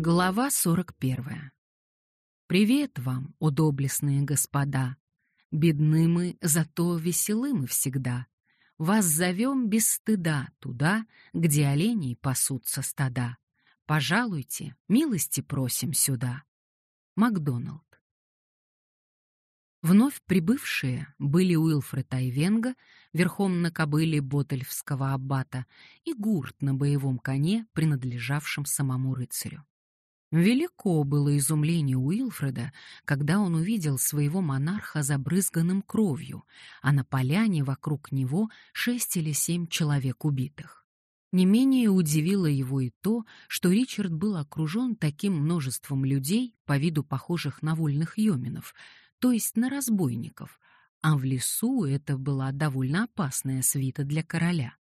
Глава 41. Привет вам, о господа! Бедны мы, зато веселы мы всегда. Вас зовем без стыда туда, где оленей пасутся стада. Пожалуйте, милости просим сюда. Макдоналд. Вновь прибывшие были Уилфред Айвенга, верхом на кобыле Ботельфского аббата, и Гурт на боевом коне, принадлежавшем самому рыцарю. Велико было изумление Уилфреда, когда он увидел своего монарха забрызганным кровью, а на поляне вокруг него шесть или семь человек убитых. Не менее удивило его и то, что Ричард был окружен таким множеством людей, по виду похожих на вольных йоминов, то есть на разбойников, а в лесу это была довольно опасная свита для короля.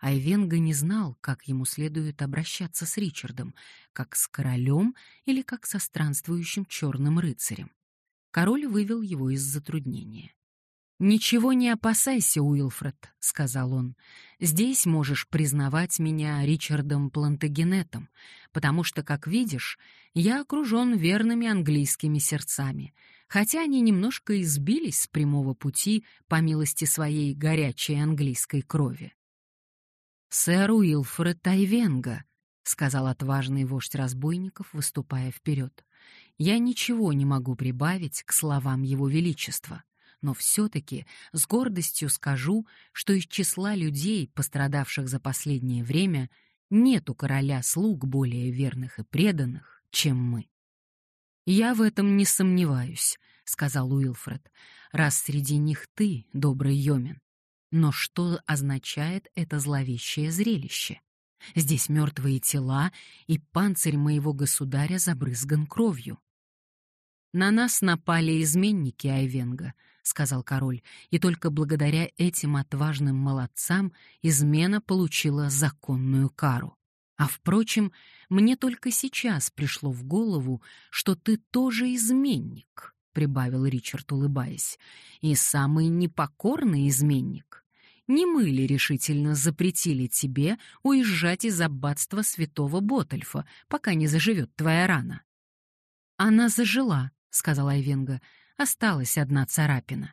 Айвенга не знал, как ему следует обращаться с Ричардом, как с королем или как со странствующим черным рыцарем. Король вывел его из затруднения. «Ничего не опасайся, Уилфред», — сказал он. «Здесь можешь признавать меня Ричардом Плантагенетом, потому что, как видишь, я окружен верными английскими сердцами, хотя они немножко избились с прямого пути по милости своей горячей английской крови. «Сэр Уилфред Тайвенга», — сказал отважный вождь разбойников, выступая вперед. «Я ничего не могу прибавить к словам Его Величества, но все-таки с гордостью скажу, что из числа людей, пострадавших за последнее время, нет у короля слуг более верных и преданных, чем мы». «Я в этом не сомневаюсь», — сказал Уилфред, «раз среди них ты, добрый Йомин. Но что означает это зловещее зрелище? Здесь мертвые тела, и панцирь моего государя забрызган кровью. «На нас напали изменники Айвенга», — сказал король, «и только благодаря этим отважным молодцам измена получила законную кару. А, впрочем, мне только сейчас пришло в голову, что ты тоже изменник» прибавил Ричард, улыбаясь, и самый непокорный изменник. Не мы ли решительно запретили тебе уезжать из аббатства святого Ботальфа, пока не заживет твоя рана? Она зажила, сказала Айвенга. Осталась одна царапина.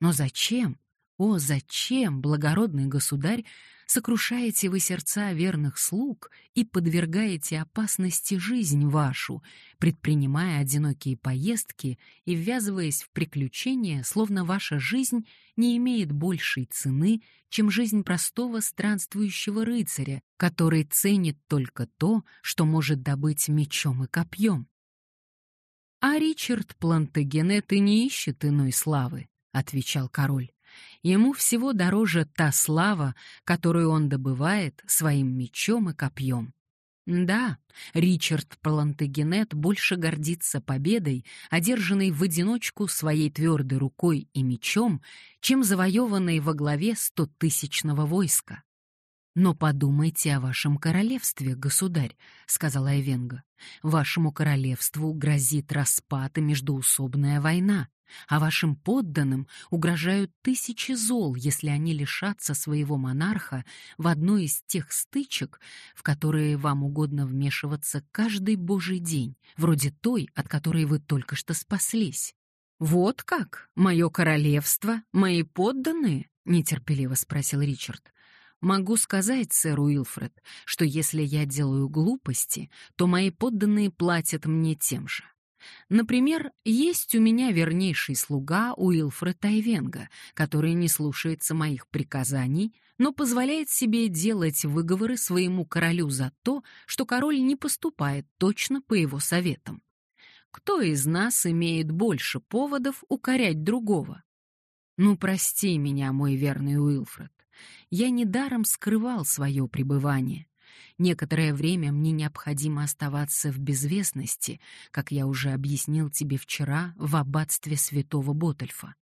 Но зачем? О, зачем, благородный государь, сокрушаете вы сердца верных слуг и подвергаете опасности жизнь вашу, предпринимая одинокие поездки и ввязываясь в приключения, словно ваша жизнь не имеет большей цены, чем жизнь простого странствующего рыцаря, который ценит только то, что может добыть мечом и копьем. «А Ричард Плантагенет и не ищет иной славы», — отвечал король. Ему всего дороже та слава, которую он добывает своим мечом и копьем. Да, Ричард Плантагенет больше гордится победой, одержанной в одиночку своей твердой рукой и мечом, чем завоеванной во главе стотысячного войска. «Но подумайте о вашем королевстве, государь», — сказала Эвенга. «Вашему королевству грозит распад и междоусобная война, а вашим подданным угрожают тысячи зол, если они лишатся своего монарха в одной из тех стычек, в которые вам угодно вмешиваться каждый божий день, вроде той, от которой вы только что спаслись». «Вот как? Мое королевство? Мои подданные?» — нетерпеливо спросил Ричард. Могу сказать, сэр Уилфред, что если я делаю глупости, то мои подданные платят мне тем же. Например, есть у меня вернейший слуга Уилфред Тайвенга, который не слушается моих приказаний, но позволяет себе делать выговоры своему королю за то, что король не поступает точно по его советам. Кто из нас имеет больше поводов укорять другого? Ну, прости меня, мой верный Уилфред я недаром скрывал свое пребывание. Некоторое время мне необходимо оставаться в безвестности, как я уже объяснил тебе вчера в аббатстве святого Ботальфа.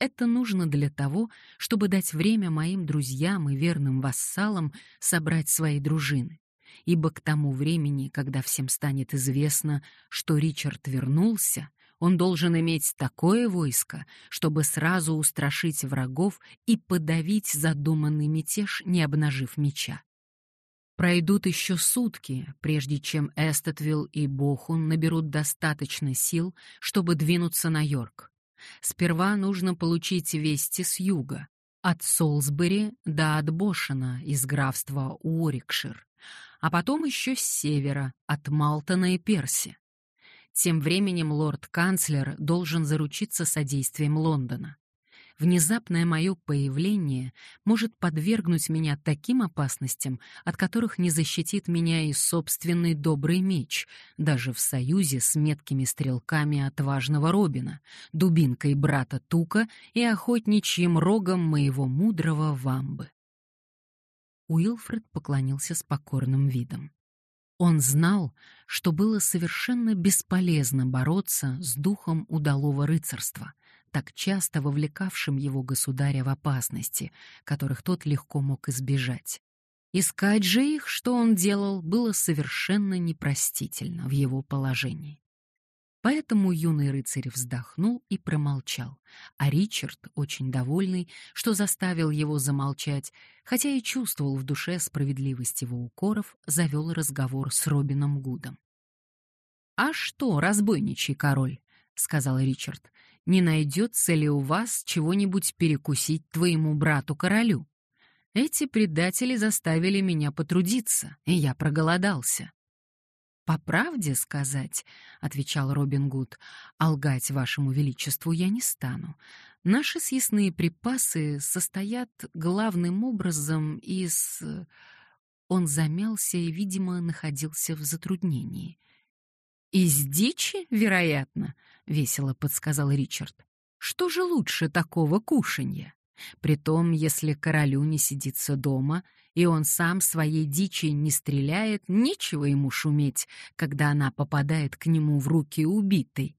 Это нужно для того, чтобы дать время моим друзьям и верным вассалам собрать свои дружины. Ибо к тому времени, когда всем станет известно, что Ричард вернулся, он должен иметь такое войско, чтобы сразу устрашить врагов и подавить задуманный мятеж, не обнажив меча. Пройдут еще сутки, прежде чем Эстетвилл и Бохун наберут достаточно сил, чтобы двинуться на Йорк. Сперва нужно получить вести с юга, от Солсбери до Отбошена из графства Уорикшир, а потом еще с севера, от Малтона и Перси. Тем временем лорд-канцлер должен заручиться содействием Лондона. Внезапное мое появление может подвергнуть меня таким опасностям, от которых не защитит меня и собственный добрый меч, даже в союзе с меткими стрелками отважного Робина, дубинкой брата Тука и охотничьим рогом моего мудрого вамбы. Уилфред поклонился с покорным видом. Он знал, что было совершенно бесполезно бороться с духом удалого рыцарства, так часто вовлекавшим его государя в опасности, которых тот легко мог избежать. Искать же их, что он делал, было совершенно непростительно в его положении. Поэтому юный рыцарь вздохнул и промолчал, а Ричард, очень довольный, что заставил его замолчать, хотя и чувствовал в душе справедливость его укоров, завел разговор с Робином Гудом. «А что, разбойничий король?» — сказал Ричард не найдется ли у вас чего-нибудь перекусить твоему брату-королю? Эти предатели заставили меня потрудиться, и я проголодался. «По правде сказать», — отвечал Робин Гуд, — «а лгать вашему величеству я не стану. Наши съестные припасы состоят главным образом из...» Он замялся и, видимо, находился в затруднении — «Из дичи, вероятно», — весело подсказал Ричард. «Что же лучше такого кушанья? Притом, если королю не сидится дома, и он сам своей дичи не стреляет, нечего ему шуметь, когда она попадает к нему в руки убитой».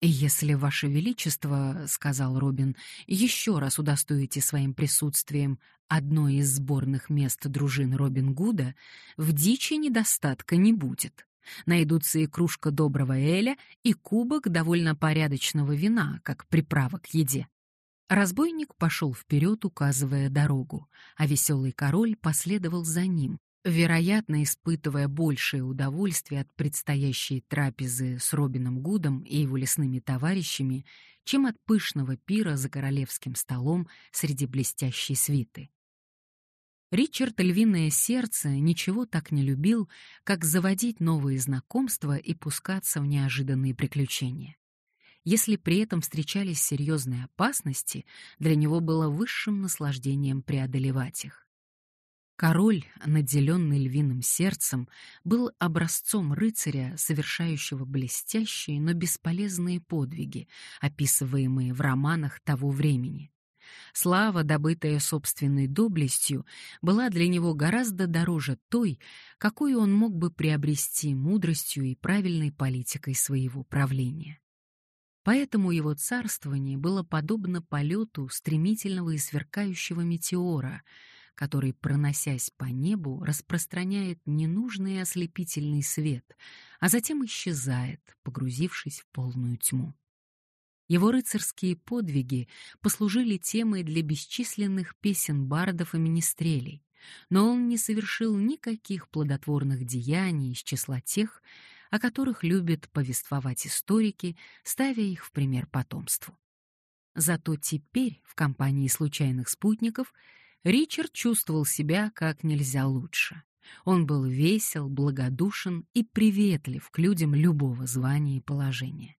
«Если, Ваше Величество, — сказал Робин, — еще раз удостоите своим присутствием одно из сборных мест дружин Робин Гуда, в дичи недостатка не будет. Найдутся и кружка доброго эля, и кубок довольно порядочного вина, как приправа к еде. Разбойник пошел вперед, указывая дорогу, а веселый король последовал за ним, вероятно, испытывая большее удовольствие от предстоящей трапезы с Робином Гудом и его лесными товарищами, чем от пышного пира за королевским столом среди блестящей свиты. Ричард Львиное Сердце ничего так не любил, как заводить новые знакомства и пускаться в неожиданные приключения. Если при этом встречались серьезные опасности, для него было высшим наслаждением преодолевать их. Король, наделенный львиным сердцем, был образцом рыцаря, совершающего блестящие, но бесполезные подвиги, описываемые в романах того времени. Слава, добытая собственной доблестью, была для него гораздо дороже той, какую он мог бы приобрести мудростью и правильной политикой своего правления. Поэтому его царствование было подобно полету стремительного и сверкающего метеора, который, проносясь по небу, распространяет ненужный ослепительный свет, а затем исчезает, погрузившись в полную тьму. Его рыцарские подвиги послужили темой для бесчисленных песен бардов и министрелей, но он не совершил никаких плодотворных деяний из числа тех, о которых любят повествовать историки, ставя их в пример потомству. Зато теперь, в компании случайных спутников, Ричард чувствовал себя как нельзя лучше. Он был весел, благодушен и приветлив к людям любого звания и положения.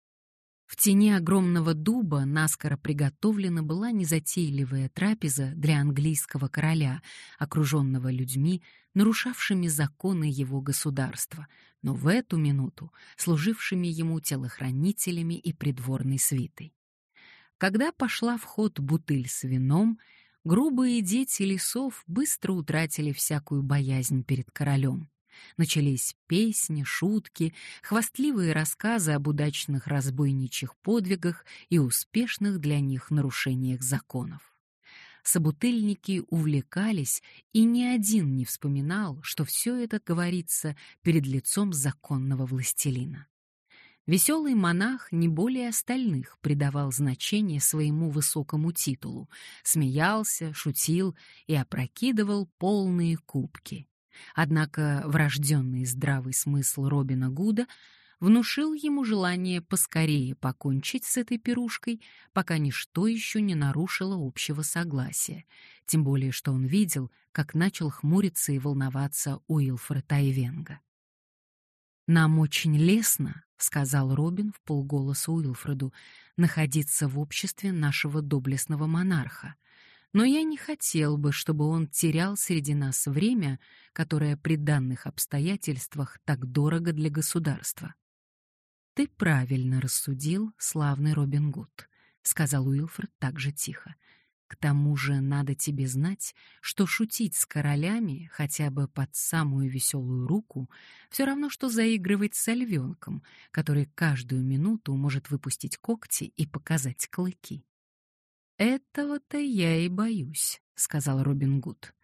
В тени огромного дуба наскоро приготовлена была незатейливая трапеза для английского короля, окруженного людьми, нарушавшими законы его государства, но в эту минуту служившими ему телохранителями и придворной свитой. Когда пошла в ход бутыль с вином, грубые дети лесов быстро утратили всякую боязнь перед королем. Начались песни, шутки, хвастливые рассказы об удачных разбойничьих подвигах и успешных для них нарушениях законов. Собутыльники увлекались, и ни один не вспоминал, что все это говорится перед лицом законного властелина. Веселый монах не более остальных придавал значение своему высокому титулу, смеялся, шутил и опрокидывал полные кубки. Однако врожденный здравый смысл Робина Гуда внушил ему желание поскорее покончить с этой пирушкой, пока ничто еще не нарушило общего согласия, тем более что он видел, как начал хмуриться и волноваться Уилфред Айвенга. «Нам очень лестно», — сказал Робин в полголоса Уилфреду, «находиться в обществе нашего доблестного монарха. Но я не хотел бы, чтобы он терял среди нас время, которое при данных обстоятельствах так дорого для государства». «Ты правильно рассудил, славный Робин Гуд», — сказал Уилфред так же тихо. К тому же надо тебе знать, что шутить с королями хотя бы под самую веселую руку все равно, что заигрывать с львенком, который каждую минуту может выпустить когти и показать клыки. «Этого-то я и боюсь», — сказал Робин Гуд.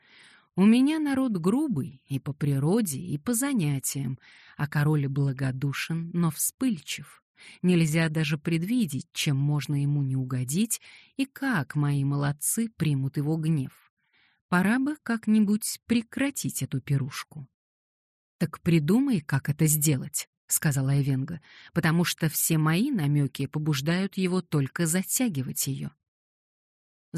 «У меня народ грубый и по природе, и по занятиям, а король благодушен, но вспыльчив. Нельзя даже предвидеть, чем можно ему не угодить и как мои молодцы примут его гнев. Пора бы как-нибудь прекратить эту пирушку. «Так придумай, как это сделать», — сказала Эвенга, «потому что все мои намеки побуждают его только затягивать ее».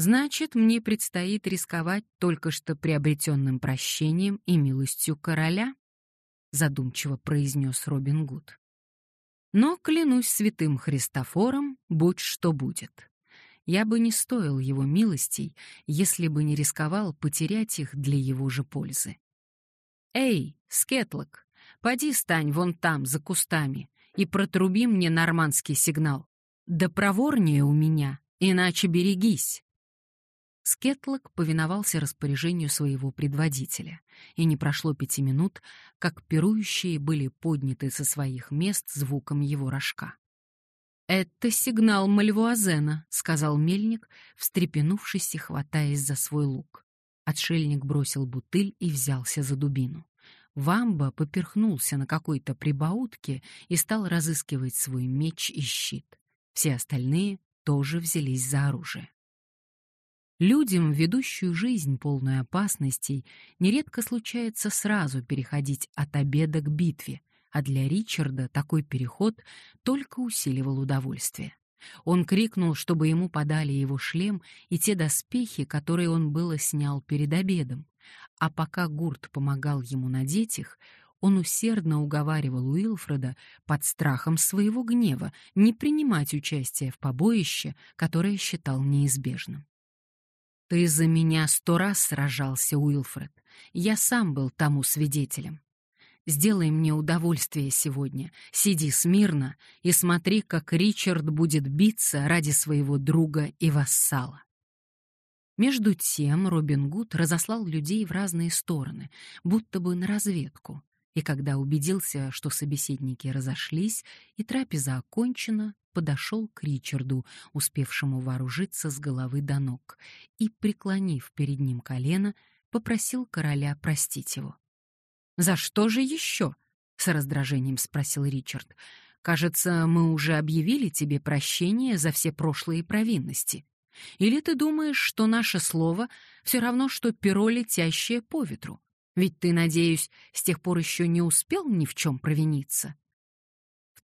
«Значит, мне предстоит рисковать только что приобретенным прощением и милостью короля», — задумчиво произнес Робин Гуд. Но, клянусь святым Христофором, будь что будет. Я бы не стоил его милостей, если бы не рисковал потерять их для его же пользы. «Эй, Скетлок, поди стань вон там, за кустами, и протруби мне нормандский сигнал. Да проворнее у меня, иначе берегись!» Скетлок повиновался распоряжению своего предводителя, и не прошло пяти минут, как пирующие были подняты со своих мест звуком его рожка. «Это сигнал Мальвуазена», — сказал мельник, встрепенувшись и хватаясь за свой лук. Отшельник бросил бутыль и взялся за дубину. Вамба поперхнулся на какой-то прибаутке и стал разыскивать свой меч и щит. Все остальные тоже взялись за оружие. Людям, ведущую жизнь полную опасностей, нередко случается сразу переходить от обеда к битве, а для Ричарда такой переход только усиливал удовольствие. Он крикнул, чтобы ему подали его шлем и те доспехи, которые он было снял перед обедом. А пока Гурт помогал ему надеть их, он усердно уговаривал Уилфреда под страхом своего гнева не принимать участие в побоище, которое считал неизбежным. «Ты за меня сто раз сражался, Уилфред. Я сам был тому свидетелем. Сделай мне удовольствие сегодня, сиди смирно и смотри, как Ричард будет биться ради своего друга и вассала». Между тем Робин Гуд разослал людей в разные стороны, будто бы на разведку, и когда убедился, что собеседники разошлись и трапеза окончена, подошел к Ричарду, успевшему вооружиться с головы до ног, и, преклонив перед ним колено, попросил короля простить его. «За что же еще?» — с раздражением спросил Ричард. «Кажется, мы уже объявили тебе прощение за все прошлые провинности. Или ты думаешь, что наше слово все равно, что перо, летящее по ветру? Ведь ты, надеюсь, с тех пор еще не успел ни в чем провиниться?»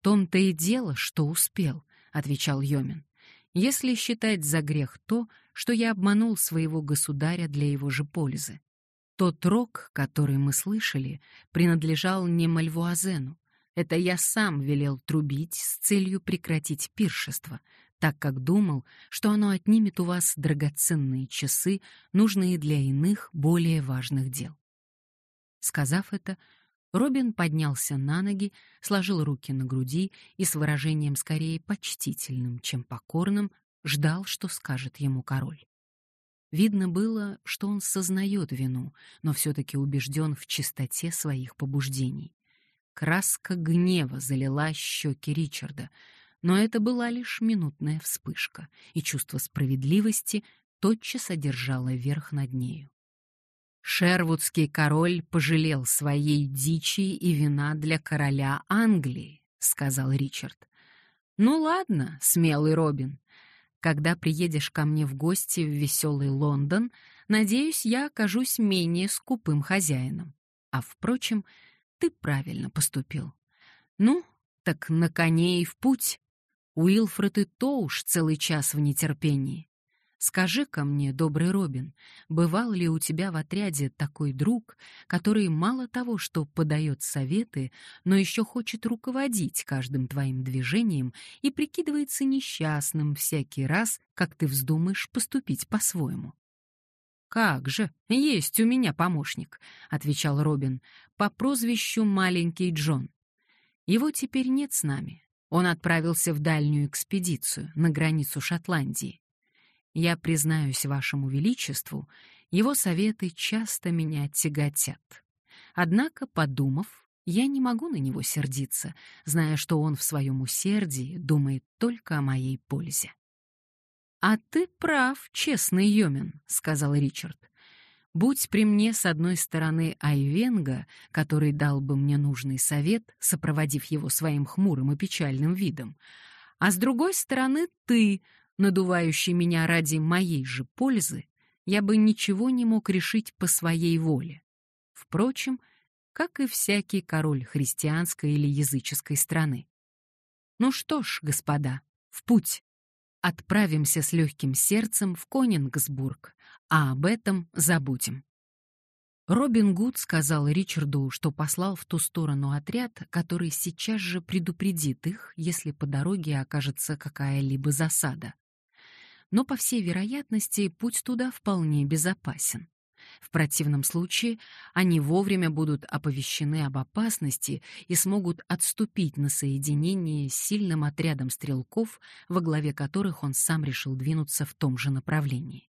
том-то и дело, что успел, отвечал Йомин. Если считать за грех то, что я обманул своего государя для его же пользы. Тот рок, который мы слышали, принадлежал не Мальвуазену. Это я сам велел трубить с целью прекратить пиршество, так как думал, что оно отнимет у вас драгоценные часы, нужные для иных, более важных дел. Сказав это, Робин поднялся на ноги, сложил руки на груди и с выражением скорее почтительным, чем покорным, ждал, что скажет ему король. Видно было, что он сознает вину, но все-таки убежден в чистоте своих побуждений. Краска гнева залила щеки Ричарда, но это была лишь минутная вспышка, и чувство справедливости тотчас одержало верх над нею. Шервудский король пожалел своей дичи и вина для короля Англии, сказал Ричард. Ну ладно, смелый Робин. Когда приедешь ко мне в гости в веселый Лондон, надеюсь, я окажусь менее скупым хозяином. А, впрочем, ты правильно поступил. Ну, так на коне и в путь. Уилфред и то уж целый час в нетерпении. Скажи-ка мне, добрый Робин, бывал ли у тебя в отряде такой друг, который мало того, что подает советы, но еще хочет руководить каждым твоим движением и прикидывается несчастным всякий раз, как ты вздумаешь поступить по-своему? «Как же, есть у меня помощник», — отвечал Робин, по прозвищу Маленький Джон. «Его теперь нет с нами. Он отправился в дальнюю экспедицию на границу Шотландии. Я признаюсь вашему величеству, его советы часто меня тяготят. Однако, подумав, я не могу на него сердиться, зная, что он в своем усердии думает только о моей пользе. «А ты прав, честный Йомин», — сказал Ричард. «Будь при мне с одной стороны Айвенга, который дал бы мне нужный совет, сопроводив его своим хмурым и печальным видом, а с другой стороны ты, надувающий меня ради моей же пользы, я бы ничего не мог решить по своей воле. Впрочем, как и всякий король христианской или языческой страны. Ну что ж, господа, в путь. Отправимся с легким сердцем в Конингсбург, а об этом забудем. Робин Гуд сказал Ричарду, что послал в ту сторону отряд, который сейчас же предупредит их, если по дороге окажется какая-либо засада но, по всей вероятности, путь туда вполне безопасен. В противном случае они вовремя будут оповещены об опасности и смогут отступить на соединение с сильным отрядом стрелков, во главе которых он сам решил двинуться в том же направлении.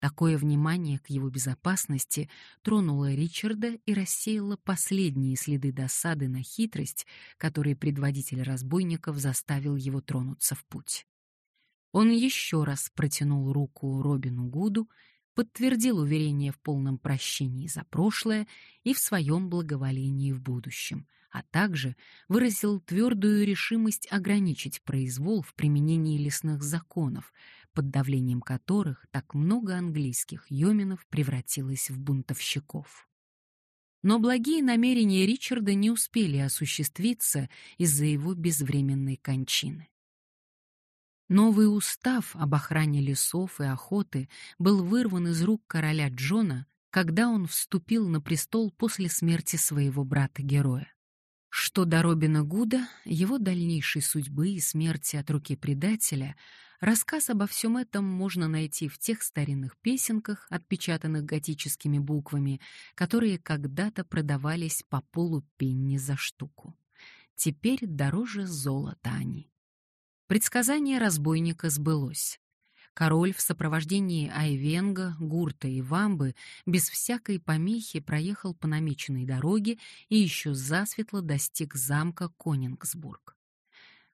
Такое внимание к его безопасности тронуло Ричарда и рассеяло последние следы досады на хитрость, которой предводитель разбойников заставил его тронуться в путь. Он еще раз протянул руку Робину Гуду, подтвердил уверение в полном прощении за прошлое и в своем благоволении в будущем, а также выразил твердую решимость ограничить произвол в применении лесных законов, под давлением которых так много английских йоминов превратилось в бунтовщиков. Но благие намерения Ричарда не успели осуществиться из-за его безвременной кончины. Новый устав об охране лесов и охоты был вырван из рук короля Джона, когда он вступил на престол после смерти своего брата-героя. Что до Робина Гуда, его дальнейшей судьбы и смерти от руки предателя, рассказ обо всем этом можно найти в тех старинных песенках, отпечатанных готическими буквами, которые когда-то продавались по полупенни за штуку. Теперь дороже золота они. Предсказание разбойника сбылось. Король в сопровождении Айвенга, Гурта и Вамбы без всякой помехи проехал по намеченной дороге и еще засветло достиг замка Конингсбург.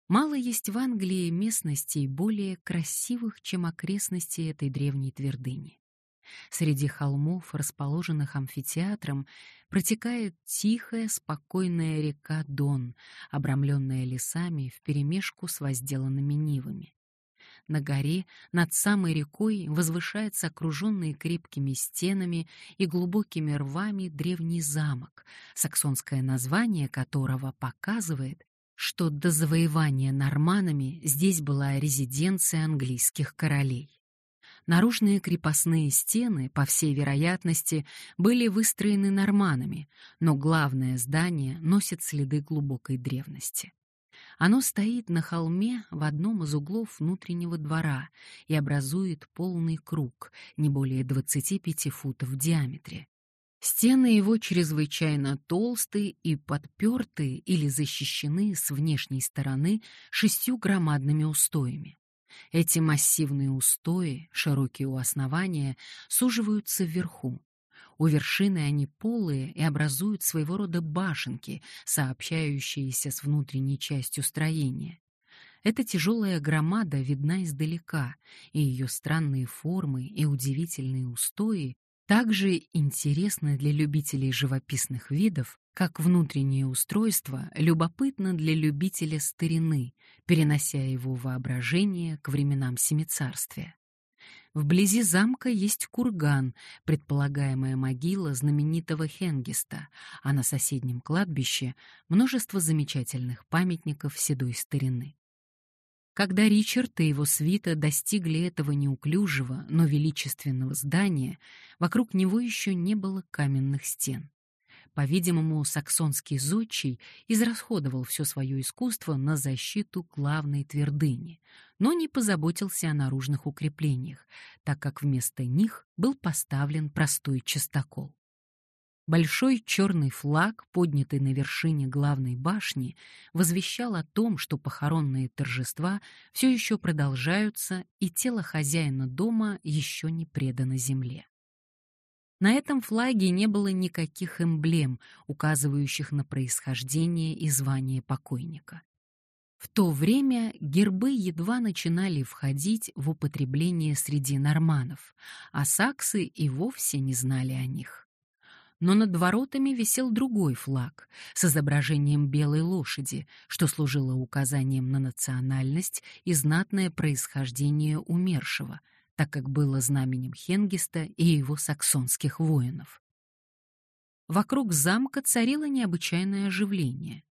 Мало есть в Англии местностей более красивых, чем окрестности этой древней твердыни. Среди холмов, расположенных амфитеатром, протекает тихая, спокойная река Дон, обрамленная лесами вперемешку с возделанными нивами. На горе над самой рекой возвышается окруженный крепкими стенами и глубокими рвами древний замок, саксонское название которого показывает, что до завоевания норманами здесь была резиденция английских королей. Наружные крепостные стены, по всей вероятности, были выстроены норманами, но главное здание носит следы глубокой древности. Оно стоит на холме в одном из углов внутреннего двора и образует полный круг, не более 25 футов в диаметре. Стены его чрезвычайно толстые и подпертые или защищены с внешней стороны шестью громадными устоями. Эти массивные устои, широкие у основания, суживаются вверху. У вершины они полые и образуют своего рода башенки, сообщающиеся с внутренней частью строения. Эта тяжелая громада видна издалека, и ее странные формы и удивительные устои также интересны для любителей живописных видов, как внутреннее устройство любопытно для любителя старины, перенося его воображение к временам Семицарствия. Вблизи замка есть курган, предполагаемая могила знаменитого Хенгиста, а на соседнем кладбище множество замечательных памятников седой старины. Когда Ричард и его свита достигли этого неуклюжего, но величественного здания, вокруг него еще не было каменных стен. По-видимому, саксонский зодчий израсходовал все свое искусство на защиту главной твердыни, но не позаботился о наружных укреплениях, так как вместо них был поставлен простой частокол. Большой черный флаг, поднятый на вершине главной башни, возвещал о том, что похоронные торжества все еще продолжаются, и тело хозяина дома еще не предано земле. На этом флаге не было никаких эмблем, указывающих на происхождение и звание покойника. В то время гербы едва начинали входить в употребление среди норманов, а саксы и вовсе не знали о них. Но над воротами висел другой флаг с изображением белой лошади, что служило указанием на национальность и знатное происхождение умершего — так как было знаменем Хенгиста и его саксонских воинов. Вокруг замка царило необычайное оживление.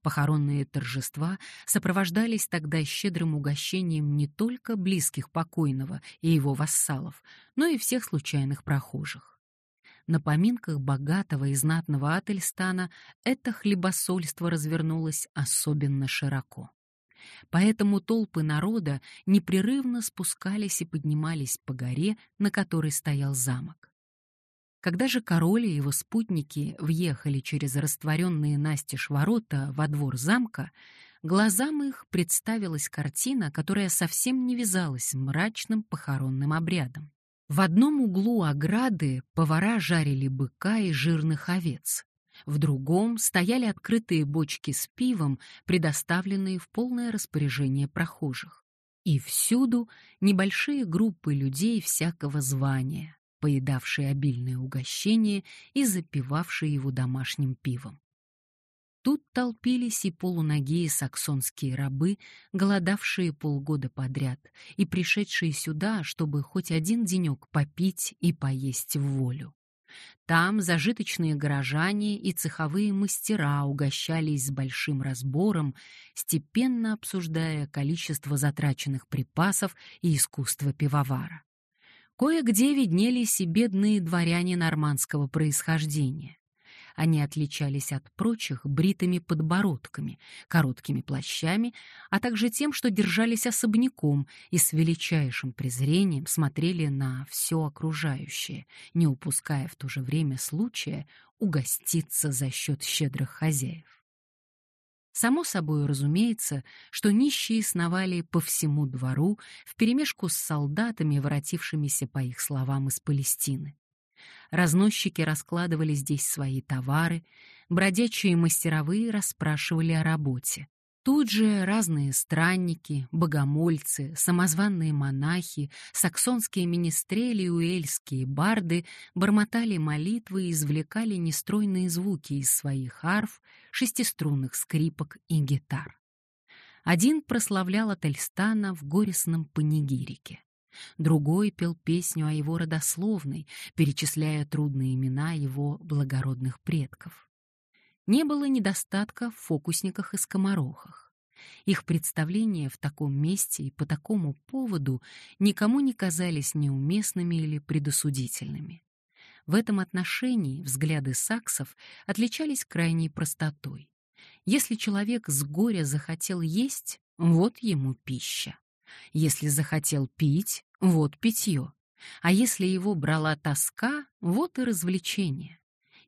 Похоронные торжества сопровождались тогда щедрым угощением не только близких покойного и его вассалов, но и всех случайных прохожих. На поминках богатого и знатного Ательстана это хлебосольство развернулось особенно широко. Поэтому толпы народа непрерывно спускались и поднимались по горе, на которой стоял замок. Когда же король и его спутники въехали через растворенные настежь ворота во двор замка, глазам их представилась картина, которая совсем не вязалась мрачным похоронным обрядом. В одном углу ограды повара жарили быка и жирных овец. В другом стояли открытые бочки с пивом, предоставленные в полное распоряжение прохожих. И всюду небольшие группы людей всякого звания, поедавшие обильное угощение и запивавшие его домашним пивом. Тут толпились и полуногие саксонские рабы, голодавшие полгода подряд и пришедшие сюда, чтобы хоть один денек попить и поесть в волю. Там зажиточные горожане и цеховые мастера угощались с большим разбором, степенно обсуждая количество затраченных припасов и искусство пивовара. Кое-где виднелись и бедные дворяне нормандского происхождения. Они отличались от прочих бритыми подбородками, короткими плащами, а также тем, что держались особняком и с величайшим презрением смотрели на все окружающее, не упуская в то же время случая угоститься за счет щедрых хозяев. Само собой разумеется, что нищие сновали по всему двору вперемешку с солдатами, воротившимися, по их словам, из Палестины. Разносчики раскладывали здесь свои товары, бродячие мастеровые расспрашивали о работе. Тут же разные странники, богомольцы, самозванные монахи, саксонские министрели и уэльские барды бормотали молитвы и извлекали нестройные звуки из своих арф, шестиструнных скрипок и гитар. Один прославлял Ательстана в горестном панигирике. Другой пел песню о его родословной, перечисляя трудные имена его благородных предков. Не было недостатка в фокусниках и скоморохах. Их представления в таком месте и по такому поводу никому не казались неуместными или предосудительными. В этом отношении взгляды саксов отличались крайней простотой. Если человек с горя захотел есть, вот ему пища. Если захотел пить, вот питье. А если его брала тоска, вот и развлечение.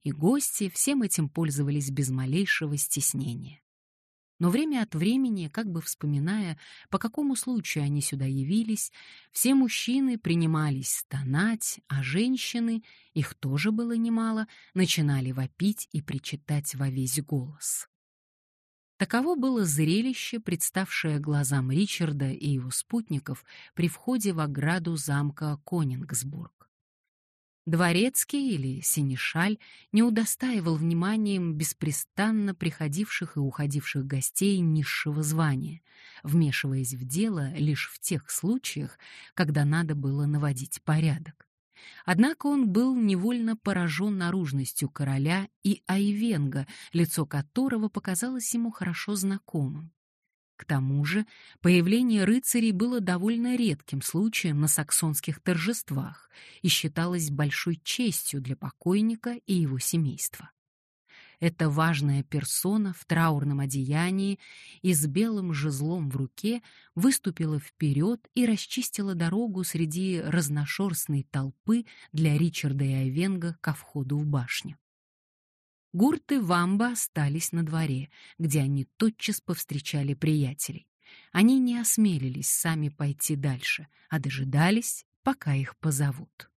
И гости всем этим пользовались без малейшего стеснения. Но время от времени, как бы вспоминая, по какому случаю они сюда явились, все мужчины принимались стонать, а женщины, их тоже было немало, начинали вопить и причитать во весь голос. Таково было зрелище, представшее глазам Ричарда и его спутников при входе в ограду замка Конингсбург. Дворецкий или Синишаль не удостаивал вниманием беспрестанно приходивших и уходивших гостей низшего звания, вмешиваясь в дело лишь в тех случаях, когда надо было наводить порядок. Однако он был невольно поражен наружностью короля и Айвенга, лицо которого показалось ему хорошо знакомым. К тому же появление рыцарей было довольно редким случаем на саксонских торжествах и считалось большой честью для покойника и его семейства. Эта важная персона в траурном одеянии и с белым жезлом в руке выступила вперед и расчистила дорогу среди разношерстной толпы для Ричарда и Айвенга ко входу в башню. Гурт и Вамба остались на дворе, где они тотчас повстречали приятелей. Они не осмелились сами пойти дальше, а дожидались, пока их позовут.